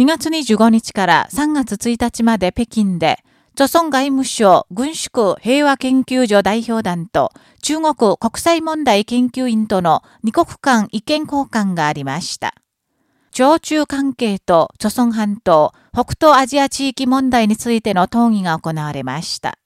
2月25日から3月1日まで北京で、著村外務省軍縮平和研究所代表団と中国国際問題研究員との二国間意見交換がありました。朝中関係と著村半島、北東アジア地域問題についての討議が行われました。